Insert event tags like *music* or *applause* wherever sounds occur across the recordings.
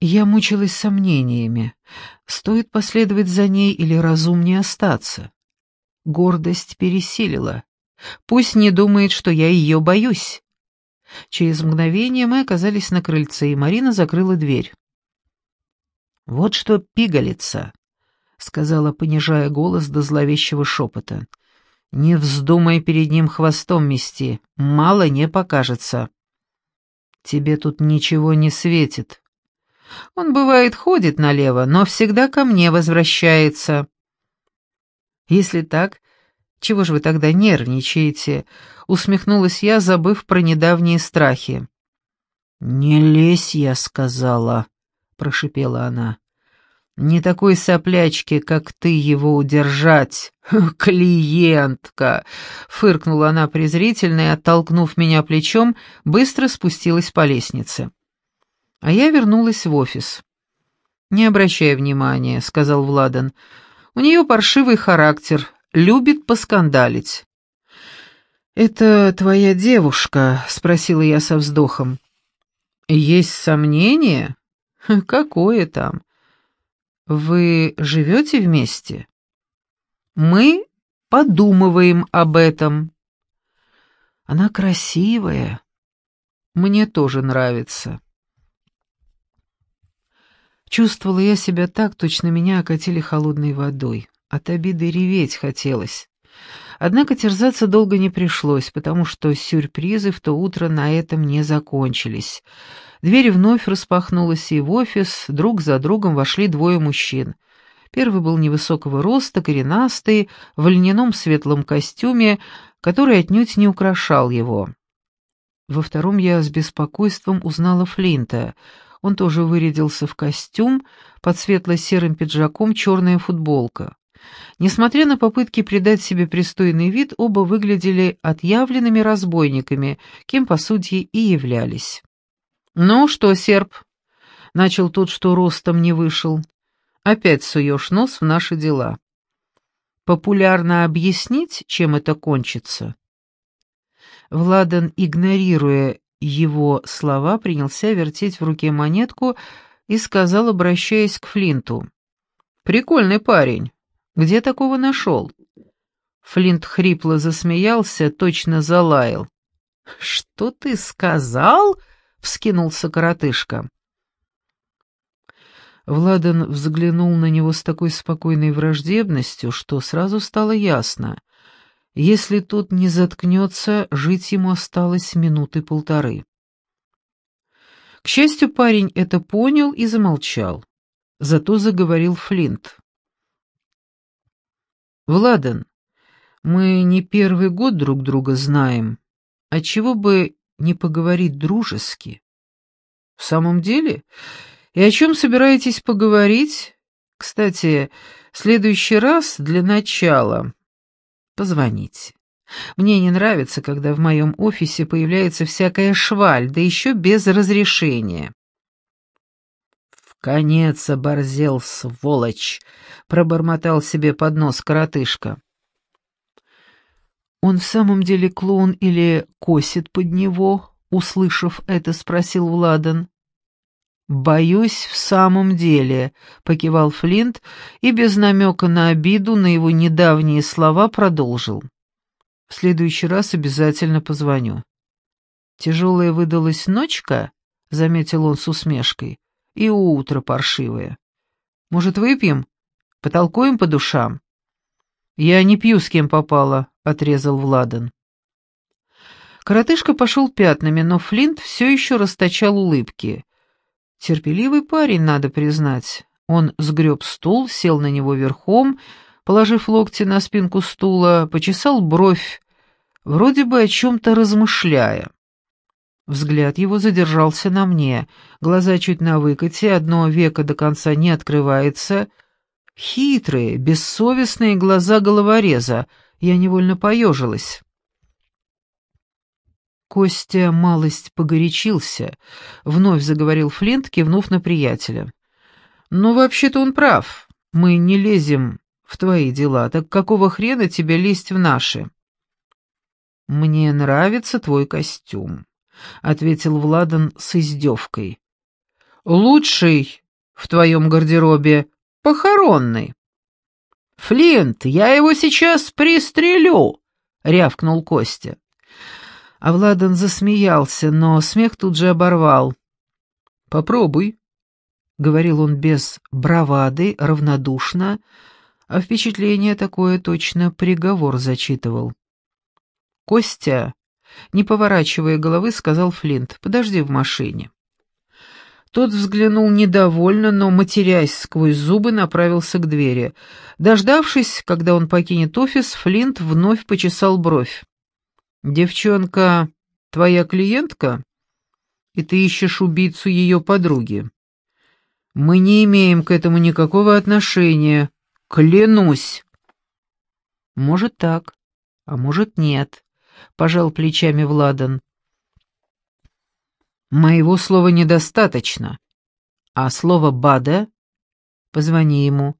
Я мучилась сомнениями, стоит последовать за ней или разумнее остаться. Гордость пересилила. Пусть не думает, что я ее боюсь. Через мгновение мы оказались на крыльце, и Марина закрыла дверь. «Вот что пигалица», — сказала, понижая голос до зловещего шепота. «Не вздумай перед ним хвостом мести, мало не покажется». «Тебе тут ничего не светит. Он, бывает, ходит налево, но всегда ко мне возвращается». «Если так, чего же вы тогда нервничаете?» — усмехнулась я, забыв про недавние страхи. «Не лезь, я сказала», — прошипела она. «Не такой соплячки, как ты, его удержать, *laughs* клиентка!» Фыркнула она презрительно и, оттолкнув меня плечом, быстро спустилась по лестнице. А я вернулась в офис. «Не обращай внимания», — сказал Владан. «У нее паршивый характер, любит поскандалить». «Это твоя девушка?» — спросила я со вздохом. «Есть сомнения? Какое там? Вы живете вместе?» «Мы подумываем об этом». «Она красивая. Мне тоже нравится». Чувствовала я себя так, точно меня окатили холодной водой. От обиды реветь хотелось. Однако терзаться долго не пришлось, потому что сюрпризы в то утро на этом не закончились. Дверь вновь распахнулась, и в офис друг за другом вошли двое мужчин. Первый был невысокого роста, коренастый, в льняном светлом костюме, который отнюдь не украшал его. Во втором я с беспокойством узнала Флинта — он тоже вырядился в костюм, под светло-серым пиджаком черная футболка. Несмотря на попытки придать себе пристойный вид, оба выглядели отъявленными разбойниками, кем, по сути, и являлись. «Ну что, серп?» — начал тот, что ростом не вышел. «Опять суешь нос в наши дела. Популярно объяснить, чем это кончится?» Владан, игнорируя его слова принялся вертеть в руке монетку и сказал, обращаясь к Флинту. «Прикольный парень. Где такого нашел?» Флинт хрипло засмеялся, точно залаял. «Что ты сказал?» — вскинулся коротышка. Владан взглянул на него с такой спокойной враждебностью, что сразу стало ясно. Если тут не заткнется, жить ему осталось минуты полторы. К счастью, парень это понял и замолчал. Зато заговорил Флинт. «Владан, мы не первый год друг друга знаем. А чего бы не поговорить дружески?» «В самом деле? И о чем собираетесь поговорить? Кстати, следующий раз для начала...» Позвоните. Мне не нравится, когда в моем офисе появляется всякая шваль, да еще без разрешения». «В конец оборзел, сволочь!» — пробормотал себе под нос коротышка. «Он в самом деле клоун или косит под него?» — услышав это, спросил Владан. «Боюсь, в самом деле», — покивал Флинт и без намека на обиду на его недавние слова продолжил. «В следующий раз обязательно позвоню». «Тяжелая выдалась ночка», — заметил он с усмешкой, — «и утро паршивое. Может, выпьем? Потолкуем по душам?» «Я не пью, с кем попало», — отрезал Владан. Коротышка пошел пятнами, но Флинт все еще расточал улыбки — Терпеливый парень, надо признать. Он сгреб стул, сел на него верхом, положив локти на спинку стула, почесал бровь, вроде бы о чем-то размышляя. Взгляд его задержался на мне, глаза чуть на выкате, одно веко до конца не открывается. Хитрые, бессовестные глаза головореза, я невольно поежилась. Костя малость погорячился, вновь заговорил Флинт, кивнув на приятеля. «Ну, вообще-то он прав. Мы не лезем в твои дела, так какого хрена тебе лезть в наши?» «Мне нравится твой костюм», — ответил Владан с издевкой. Лучший в твоем гардеробе похоронный. «Флинт, я его сейчас пристрелю!» — рявкнул Костя. А Владан засмеялся, но смех тут же оборвал. «Попробуй», — говорил он без бравады, равнодушно, а впечатление такое точно приговор зачитывал. «Костя», не поворачивая головы, сказал Флинт, «подожди в машине». Тот взглянул недовольно, но, матерясь сквозь зубы, направился к двери. Дождавшись, когда он покинет офис, Флинт вновь почесал бровь. «Девчонка, твоя клиентка? И ты ищешь убийцу ее подруги?» «Мы не имеем к этому никакого отношения. Клянусь!» «Может так, а может нет», — пожал плечами Владан. Моего слова недостаточно. А слово «бада» — позвони ему,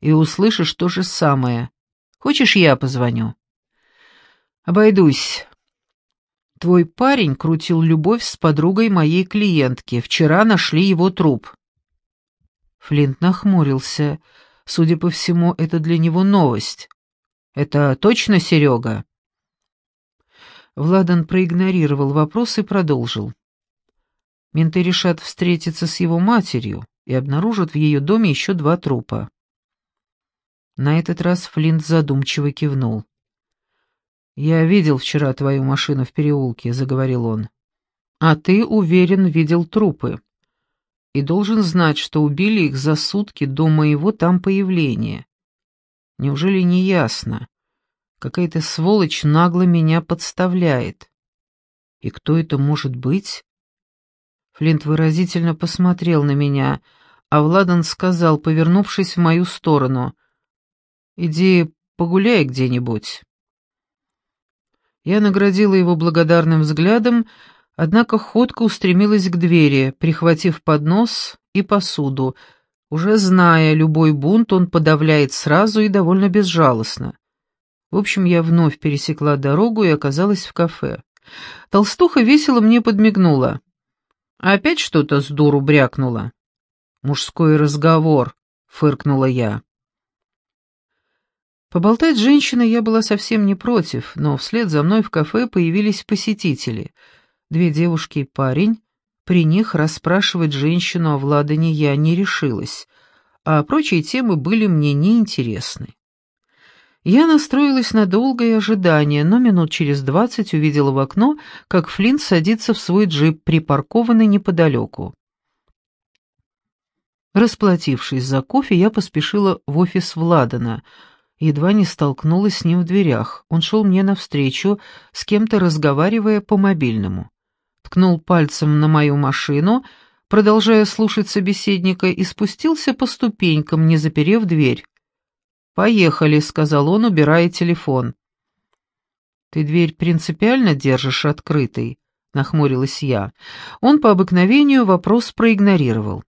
и услышишь то же самое. Хочешь, я позвоню? Обойдусь. Твой парень крутил любовь с подругой моей клиентки. Вчера нашли его труп. Флинт нахмурился. Судя по всему, это для него новость. «Это точно Серега?» Владан проигнорировал вопрос и продолжил. Менты решат встретиться с его матерью и обнаружат в ее доме еще два трупа. На этот раз Флинт задумчиво кивнул. «Я видел вчера твою машину в переулке», — заговорил он. «А ты, уверен, видел трупы. И должен знать, что убили их за сутки до моего там появления. Неужели не ясно? Какая-то сволочь нагло меня подставляет. И кто это может быть?» Флинт выразительно посмотрел на меня, а Владан сказал, повернувшись в мою сторону, «Иди погуляй где-нибудь». Я наградила его благодарным взглядом, однако ходка устремилась к двери, прихватив поднос и посуду. Уже зная, любой бунт он подавляет сразу и довольно безжалостно. В общем, я вновь пересекла дорогу и оказалась в кафе. Толстуха весело мне подмигнула. Опять что-то с дуру брякнуло. «Мужской разговор», — фыркнула я. Поболтать с женщиной я была совсем не против, но вслед за мной в кафе появились посетители. Две девушки и парень. При них расспрашивать женщину о Владане я не решилась, а прочие темы были мне неинтересны. Я настроилась на долгое ожидание, но минут через двадцать увидела в окно, как Флинт садится в свой джип, припаркованный неподалеку. Расплатившись за кофе, я поспешила в офис Владана. Едва не столкнулась с ним в дверях. Он шел мне навстречу, с кем-то разговаривая по мобильному. Ткнул пальцем на мою машину, продолжая слушать собеседника, и спустился по ступенькам, не заперев дверь. «Поехали», — сказал он, убирая телефон. «Ты дверь принципиально держишь открытой?» — нахмурилась я. Он по обыкновению вопрос проигнорировал.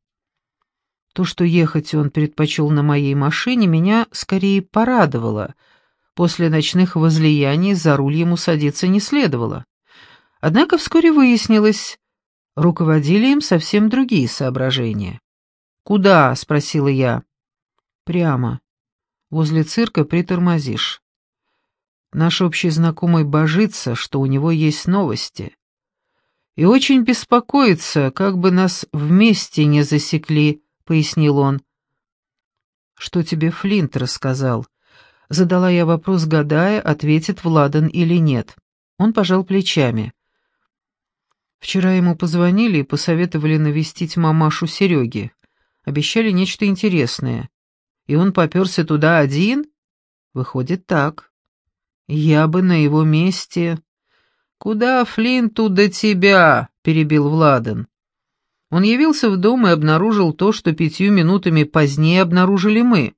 То, что ехать он предпочел на моей машине, меня скорее порадовало. После ночных возлияний за руль ему садиться не следовало. Однако вскоре выяснилось, руководили им совсем другие соображения. «Куда?» — спросила я. «Прямо. Возле цирка притормозишь. Наш общий знакомый божится, что у него есть новости. И очень беспокоится, как бы нас вместе не засекли, — пояснил он. «Что тебе Флинт рассказал?» Задала я вопрос, гадая, ответит Владан или нет. Он пожал плечами. Вчера ему позвонили и посоветовали навестить мамашу Сереги. Обещали нечто интересное и он попёрся туда один? Выходит так. Я бы на его месте... «Куда Флинту до тебя?» — перебил Владан. Он явился в дом и обнаружил то, что пятью минутами позднее обнаружили мы.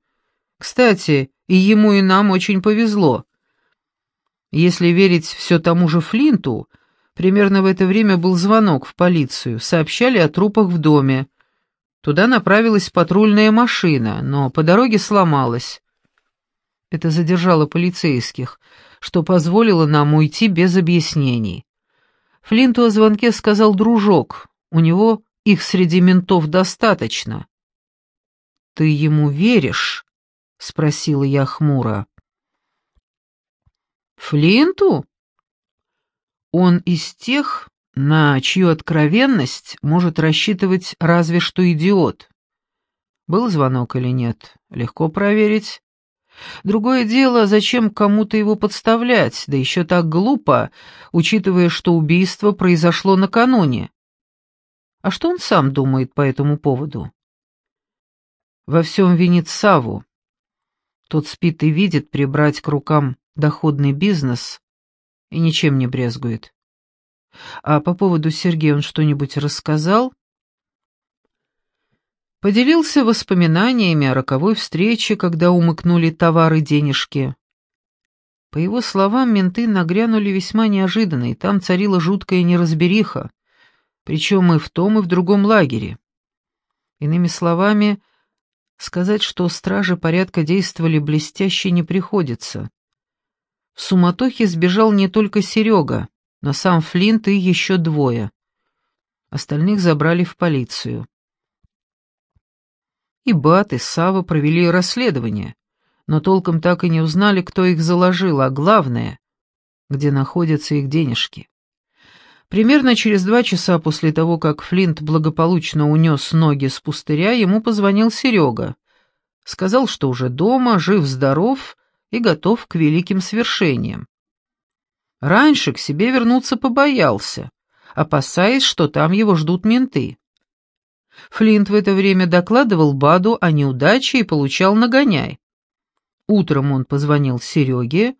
Кстати, и ему, и нам очень повезло. Если верить все тому же Флинту, примерно в это время был звонок в полицию, сообщали о трупах в доме. Туда направилась патрульная машина, но по дороге сломалась. Это задержало полицейских, что позволило нам уйти без объяснений. Флинту о звонке сказал дружок, у него их среди ментов достаточно. «Ты ему веришь?» — спросила я хмуро. «Флинту?» Он из тех, на чью откровенность может рассчитывать разве что идиот. Был звонок или нет, легко проверить. Другое дело, зачем кому-то его подставлять, да еще так глупо, учитывая, что убийство произошло накануне. А что он сам думает по этому поводу? Во всем винит Саву. Тот спит и видит прибрать к рукам доходный бизнес и ничем не брезгует. А по поводу Сергея он что-нибудь рассказал? Поделился воспоминаниями о роковой встрече, когда умыкнули товары-денежки. По его словам, менты нагрянули весьма неожиданно, и там царила жуткая неразбериха, причем и в том, и в другом лагере. Иными словами, сказать, что стражи порядка действовали блестяще, не приходится. В суматохе сбежал не только Серега, но сам Флинт и еще двое. Остальных забрали в полицию. И Бат, и Сава провели расследование, но толком так и не узнали, кто их заложил, а главное, где находятся их денежки. Примерно через два часа после того, как Флинт благополучно унес ноги с пустыря, ему позвонил Серега. Сказал, что уже дома, жив-здоров и готов к великим свершениям. Раньше к себе вернуться побоялся, опасаясь, что там его ждут менты. Флинт в это время докладывал Баду о неудаче и получал нагоняй. Утром он позвонил Сереге,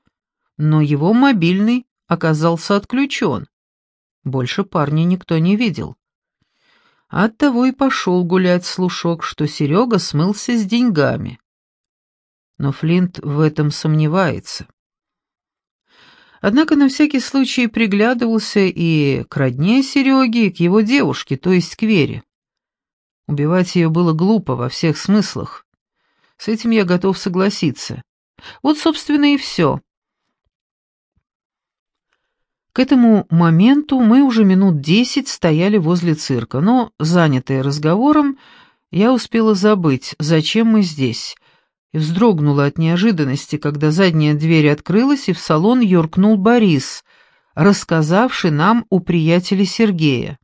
но его мобильный оказался отключен. Больше парня никто не видел. Оттого и пошел гулять слушок, что Серега смылся с деньгами. Но Флинт в этом сомневается. Однако на всякий случай приглядывался и к родне Сереги, и к его девушке, то есть к Вере. Убивать ее было глупо во всех смыслах. С этим я готов согласиться. Вот, собственно, и все. К этому моменту мы уже минут десять стояли возле цирка, но, занятые разговором, я успела забыть, зачем мы здесь, и вздрогнула от неожиданности, когда задняя дверь открылась, и в салон юркнул Борис, рассказавший нам у приятеля Сергея.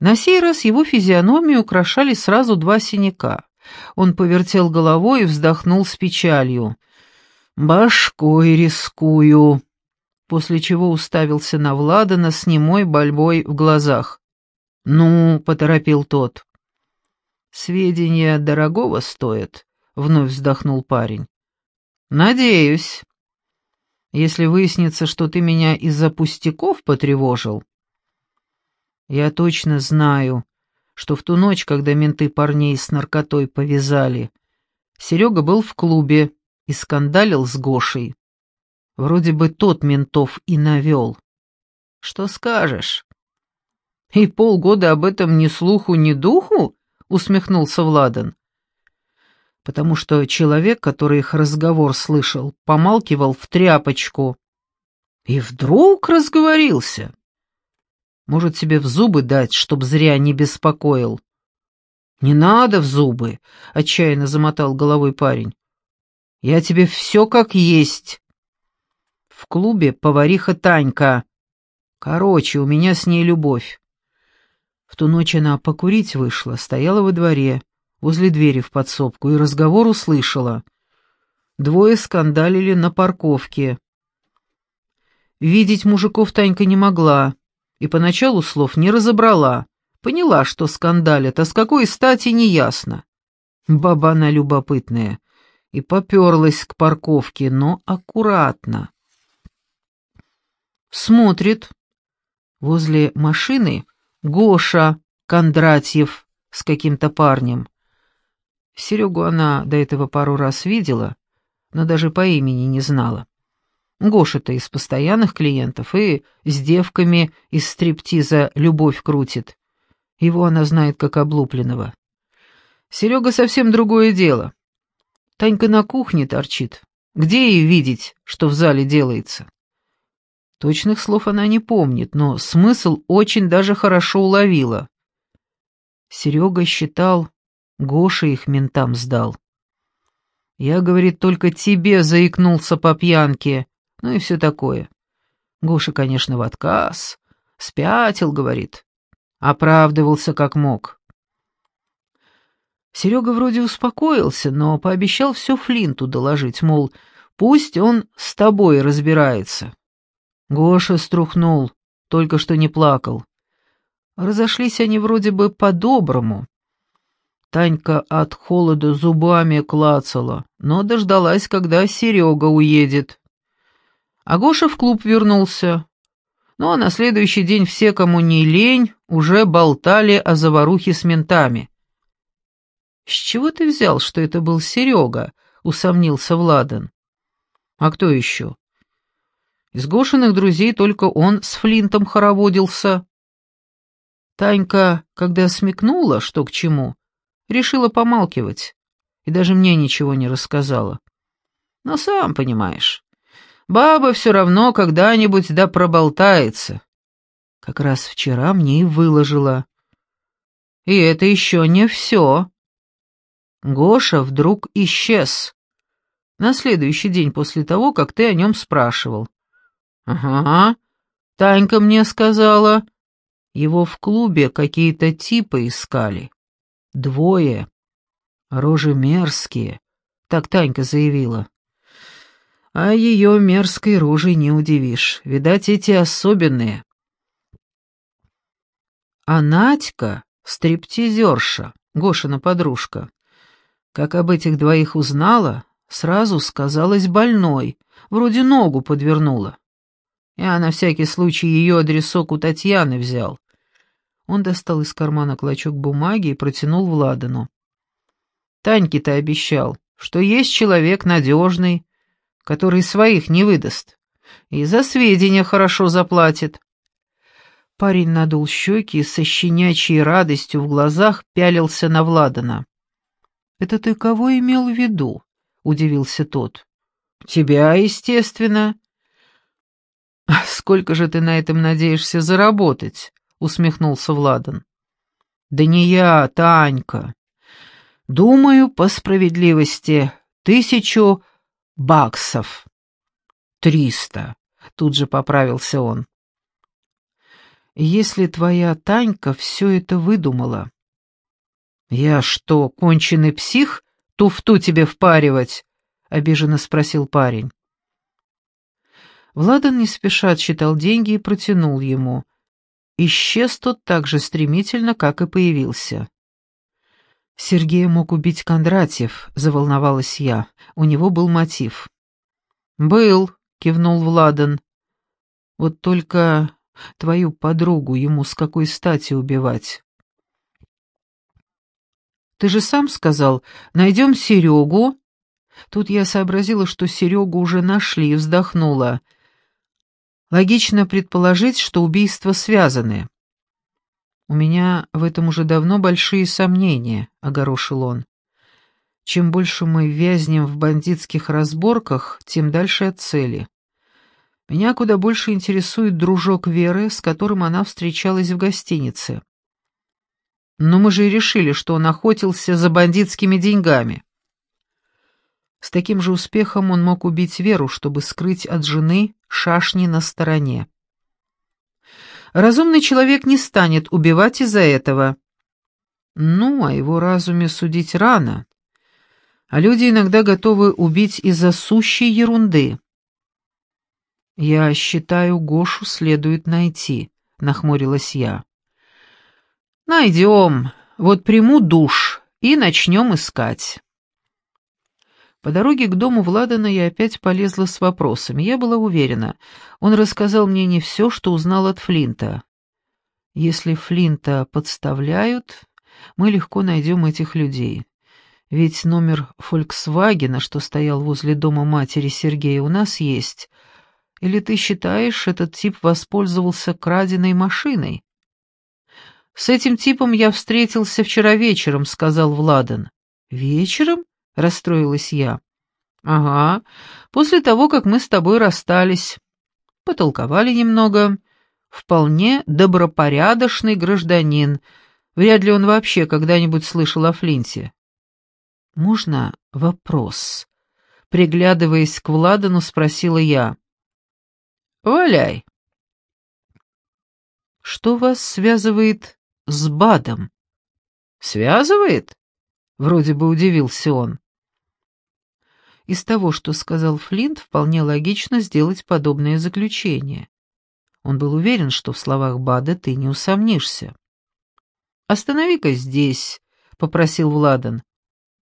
На сей раз его физиономию украшали сразу два синяка. Он повертел головой и вздохнул с печалью. «Башкой рискую», после чего уставился на Владана с немой больбой в глазах. «Ну», — поторопил тот. «Сведения дорогого стоят», — вновь вздохнул парень. «Надеюсь. Если выяснится, что ты меня из-за пустяков потревожил...» «Я точно знаю, что в ту ночь, когда менты парней с наркотой повязали, Серега был в клубе и скандалил с Гошей. Вроде бы тот ментов и навел. Что скажешь?» «И полгода об этом ни слуху, ни духу?» — усмехнулся Владан потому что человек, который их разговор слышал, помалкивал в тряпочку. И вдруг разговорился. Может, тебе в зубы дать, чтоб зря не беспокоил? «Не надо в зубы», — отчаянно замотал головой парень. «Я тебе все как есть». В клубе повариха Танька. Короче, у меня с ней любовь. В ту ночь она покурить вышла, стояла во дворе, возле двери в подсобку и разговор услышала. Двое скандалили на парковке. Видеть мужиков Танька не могла, и поначалу слов не разобрала. Поняла, что скандалят, а с какой стати неясно. Баба она любопытная, и поперлась к парковке, но аккуратно. Смотрит. Возле машины Гоша Кондратьев с каким-то парнем. Серегу она до этого пару раз видела, но даже по имени не знала. Гоша-то из постоянных клиентов и с девками из стриптиза любовь крутит. Его она знает как облупленного. Серега совсем другое дело. Танька на кухне торчит. Где ей видеть, что в зале делается? Точных слов она не помнит, но смысл очень даже хорошо уловила. Серега считал, Гоша их ментам сдал. Я, говорит, только тебе заикнулся по пьянке, ну и все такое. Гоша, конечно, в отказ. Спятил, говорит. Оправдывался как мог. Серега вроде успокоился, но пообещал все Флинту доложить, мол, пусть он с тобой разбирается. Гоша струхнул, только что не плакал. Разошлись они вроде бы по-доброму. Танька от холода зубами клацала, но дождалась, когда Серега уедет. А Гоша в клуб вернулся. Ну а на следующий день все, кому не лень, уже болтали о заварухе с ментами. «С чего ты взял, что это был Серега?» — усомнился Владан. «А кто еще?» Из Гошиных друзей только он с Флинтом хороводился. Танька, когда смекнула, что к чему, решила помалкивать и даже мне ничего не рассказала. Но сам понимаешь, баба все равно когда-нибудь да проболтается. Как раз вчера мне и выложила. И это еще не все. Гоша вдруг исчез. На следующий день после того, как ты о нем спрашивал. «Ага, Танька мне сказала. Его в клубе какие-то типы искали. Двое. Рожи мерзкие», — так Танька заявила. А ее мерзкой рожей не удивишь. Видать, эти особенные. А Надька — стриптизерша, Гошина подружка. Как об этих двоих узнала, сразу сказалась больной, вроде ногу подвернула. Я на всякий случай ее адресок у Татьяны взял. Он достал из кармана клочок бумаги и протянул Владану. Таньке-то обещал, что есть человек надежный, который своих не выдаст, и за сведения хорошо заплатит. Парень надул щеки и со щенячьей радостью в глазах пялился на Владана. «Это ты кого имел в виду?» — удивился тот. «Тебя, естественно». «Сколько же ты на этом надеешься заработать?» — усмехнулся Владан. «Да не я, Танька. Думаю, по справедливости, тысячу баксов». «Триста», — тут же поправился он. «Если твоя Танька все это выдумала, «Я что, конченый псих, туфту тебе впаривать?» — обиженно спросил парень. Владан не спеша отсчитал деньги и протянул ему. Исчез тот так же стремительно, как и появился. «Сергея мог убить Кондратьев», — заволновалась я. «У него был мотив». «Был», — кивнул Владан. «Вот только твою подругу ему с какой стати убивать?» Ты же сам сказал, найдем Серегу. Тут я сообразила, что Серегу уже нашли, и вздохнула. Логично предположить, что убийства связаны. У меня в этом уже давно большие сомнения, — огорошил он. Чем больше мы вязнем в бандитских разборках, тем дальше от цели. Меня куда больше интересует дружок Веры, с которым она встречалась в гостинице. Но мы же и решили, что он охотился за бандитскими деньгами. С таким же успехом он мог убить Веру, чтобы скрыть от жены шашни на стороне. Разумный человек не станет убивать из-за этого. Ну, о его разуме судить рано. А люди иногда готовы убить из-за сущей ерунды. «Я считаю, Гошу следует найти», — нахмурилась я. «Найдем. Вот приму душ и начнем искать». По дороге к дому Владана я опять полезла с вопросами. Я была уверена, он рассказал мне не все, что узнал от Флинта. Если Флинта подставляют, мы легко найдем этих людей. Ведь номер «Фольксвагена», что стоял возле дома матери Сергея, у нас есть. Или ты считаешь, этот тип воспользовался краденой машиной? «С этим типом я встретился вчера вечером», — сказал Владан. «Вечером?» — расстроилась я. «Ага, после того, как мы с тобой расстались. Потолковали немного. Вполне добропорядочный гражданин, Вряд ли он вообще когда-нибудь слышал о Флинте. «Можно вопрос?» Приглядываясь к Владану, спросила я. «Валяй». «Что вас связывает с Бадом?» «Связывает?» — вроде бы удивился он. Из того, что сказал Флинт, вполне логично сделать подобное заключение. Он был уверен, что в словах Бада ты не усомнишься. «Останови-ка здесь», — попросил Владан.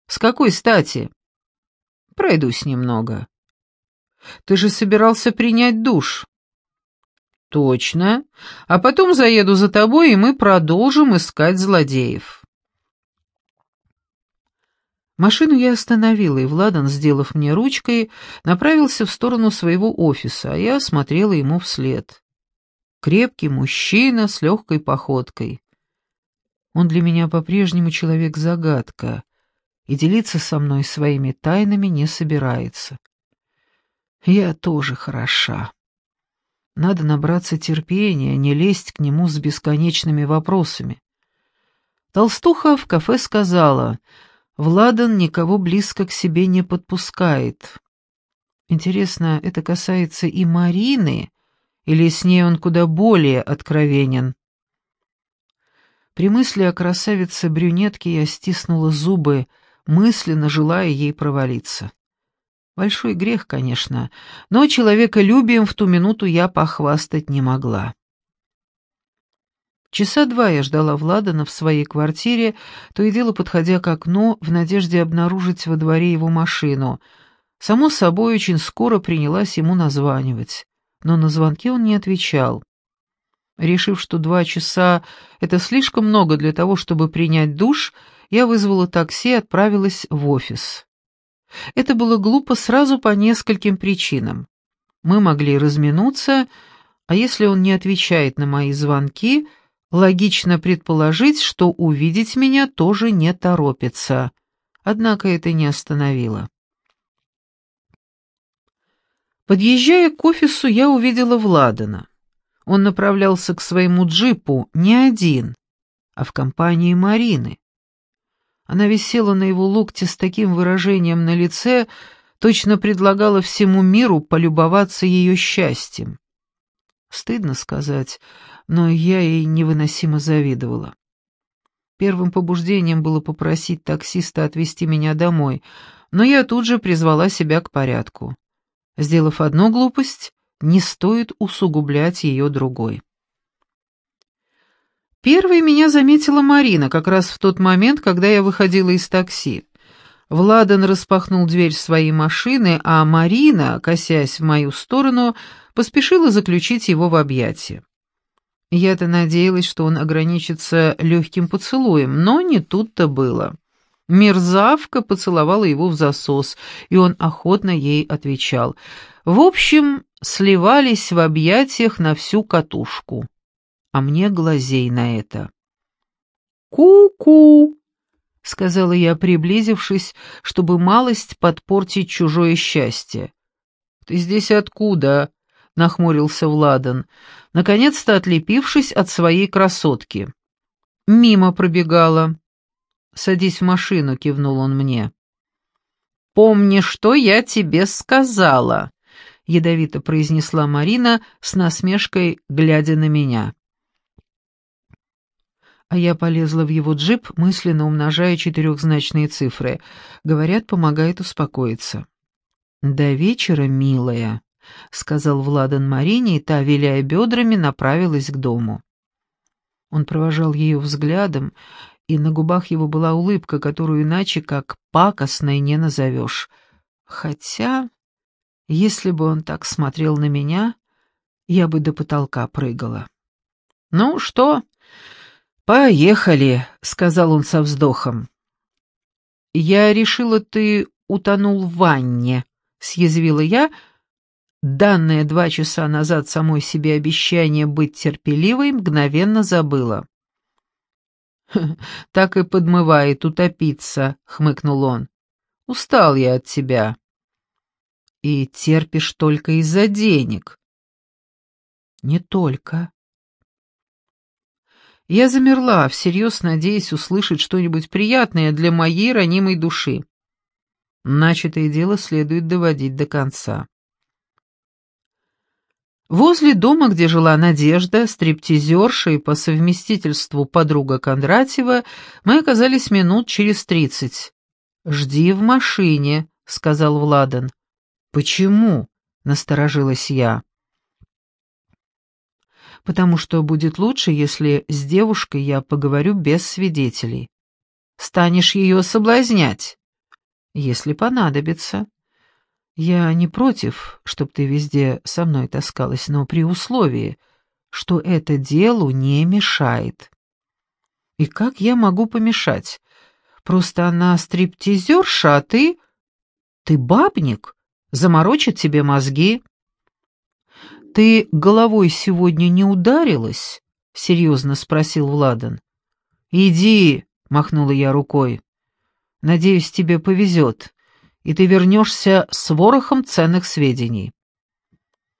«С какой стати?» «Пройдусь немного». «Ты же собирался принять душ». «Точно. А потом заеду за тобой, и мы продолжим искать злодеев». Машину я остановила, и Владан, сделав мне ручкой, направился в сторону своего офиса, а я смотрела ему вслед. Крепкий мужчина с легкой походкой. Он для меня по-прежнему человек-загадка, и делиться со мной своими тайнами не собирается. Я тоже хороша. Надо набраться терпения, не лезть к нему с бесконечными вопросами. Толстуха в кафе сказала — Владан никого близко к себе не подпускает. Интересно, это касается и Марины, или с ней он куда более откровенен? При мысли о красавице-брюнетке я стиснула зубы, мысленно желая ей провалиться. Большой грех, конечно, но человеколюбием в ту минуту я похвастать не могла. Часа два я ждала Владана в своей квартире, то и дело подходя к окну, в надежде обнаружить во дворе его машину. Само собой, очень скоро принялась ему названивать, но на звонки он не отвечал. Решив, что два часа — это слишком много для того, чтобы принять душ, я вызвала такси и отправилась в офис. Это было глупо сразу по нескольким причинам. Мы могли разминуться, а если он не отвечает на мои звонки — Логично предположить, что увидеть меня тоже не торопится. Однако это не остановило. Подъезжая к офису, я увидела Владана. Он направлялся к своему джипу не один, а в компании Марины. Она висела на его локте с таким выражением на лице, точно предлагала всему миру полюбоваться ее счастьем. Стыдно сказать, но я ей невыносимо завидовала. Первым побуждением было попросить таксиста отвезти меня домой, но я тут же призвала себя к порядку. Сделав одну глупость, не стоит усугублять ее другой. Первой меня заметила Марина, как раз в тот момент, когда я выходила из такси. Владан распахнул дверь своей машины, а Марина, косясь в мою сторону, поспешила заключить его в объятия. Я-то надеялась, что он ограничится легким поцелуем, но не тут-то было. Мерзавка поцеловала его в засос, и он охотно ей отвечал. В общем, сливались в объятиях на всю катушку. А мне глазей на это. «Ку-ку!» — сказала я, приблизившись, чтобы малость подпортить чужое счастье. «Ты здесь откуда?» — нахмурился Владан, наконец-то отлепившись от своей красотки. «Мимо пробегала». «Садись в машину», — кивнул он мне. «Помни, что я тебе сказала», — ядовито произнесла Марина с насмешкой, глядя на меня. А я полезла в его джип, мысленно умножая четырехзначные цифры. Говорят, помогает успокоиться. «До вечера, милая», — сказал Владан Марине, и та, виляя бедрами, направилась к дому. Он провожал ее взглядом, и на губах его была улыбка, которую иначе как пакостной не назовешь. Хотя, если бы он так смотрел на меня, я бы до потолка прыгала. «Ну что, поехали», — сказал он со вздохом. «Я решила, ты утонул в ванне», — съязвила я, — Данное два часа назад самой себе обещание быть терпеливой мгновенно забыла. *laughs* «Так и подмывает утопиться», — хмыкнул он. «Устал я от тебя». «И терпишь только из-за денег». «Не только». Я замерла, всерьез надеясь услышать что-нибудь приятное для моей ранимой души. Начатое дело следует доводить до конца. Возле дома, где жила Надежда, стриптизерша и по совместительству подруга Кондратьева, мы оказались минут через тридцать. «Жди в машине», — сказал Владан. «Почему?» — насторожилась я. «Потому что будет лучше, если с девушкой я поговорю без свидетелей. Станешь ее соблазнять?» «Если понадобится». Я не против, чтоб ты везде со мной таскалась, но при условии, что это делу не мешает. И как я могу помешать? Просто она стриптизерша, а ты... Ты бабник, заморочит тебе мозги. Ты головой сегодня не ударилась? — серьезно спросил Владан. «Иди», — махнула я рукой. «Надеюсь, тебе повезет и ты вернешься с ворохом ценных сведений».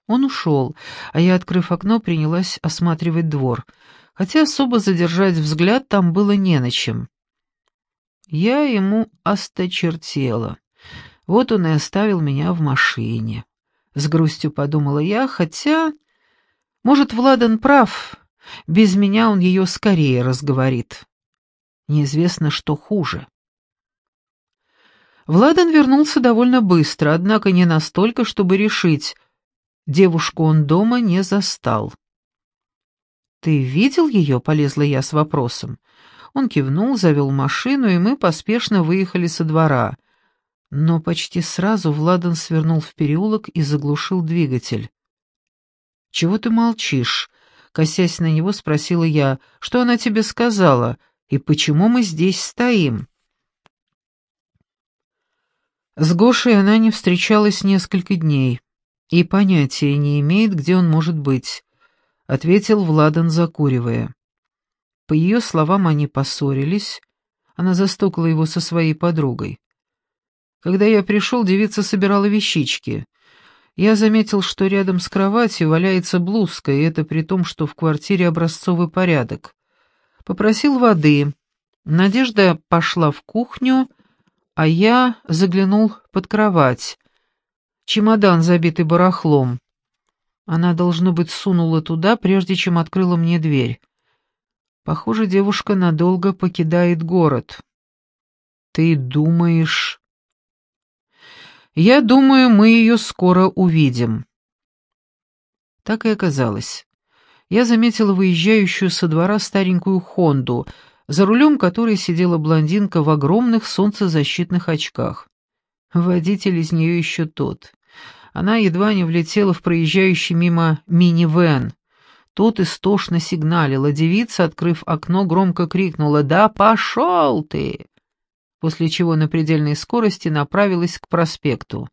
Он ушел, а я, открыв окно, принялась осматривать двор, хотя особо задержать взгляд там было не на чем. Я ему осточертела. Вот он и оставил меня в машине. С грустью подумала я, хотя... Может, Владан прав, без меня он ее скорее разговорит. Неизвестно, что хуже. Владан вернулся довольно быстро, однако не настолько, чтобы решить. Девушку он дома не застал. «Ты видел ее?» — полезла я с вопросом. Он кивнул, завел машину, и мы поспешно выехали со двора. Но почти сразу Владан свернул в переулок и заглушил двигатель. «Чего ты молчишь?» — косясь на него, спросила я. «Что она тебе сказала? И почему мы здесь стоим?» С Гошей она не встречалась несколько дней и понятия не имеет, где он может быть, — ответил Владан, закуривая. По ее словам, они поссорились, она застукала его со своей подругой. Когда я пришел, девица собирала вещички. Я заметил, что рядом с кроватью валяется блузка, и это при том, что в квартире образцовый порядок. Попросил воды. Надежда пошла в кухню, — а я заглянул под кровать. Чемодан, забитый барахлом. Она, должно быть, сунула туда, прежде чем открыла мне дверь. Похоже, девушка надолго покидает город. Ты думаешь... Я думаю, мы ее скоро увидим. Так и оказалось. Я заметила выезжающую со двора старенькую «Хонду», за рулем которой сидела блондинка в огромных солнцезащитных очках. Водитель из нее еще тот. Она едва не влетела в проезжающий мимо мини-вэн. Тот истошно сигналила, девица, открыв окно, громко крикнула «Да пошел ты!» после чего на предельной скорости направилась к проспекту.